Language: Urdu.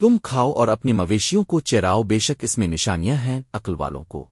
تم کھاؤ اور اپنی مویشیوں کو چراؤ، بے شک اس میں نشانیاں ہیں عقل والوں کو۔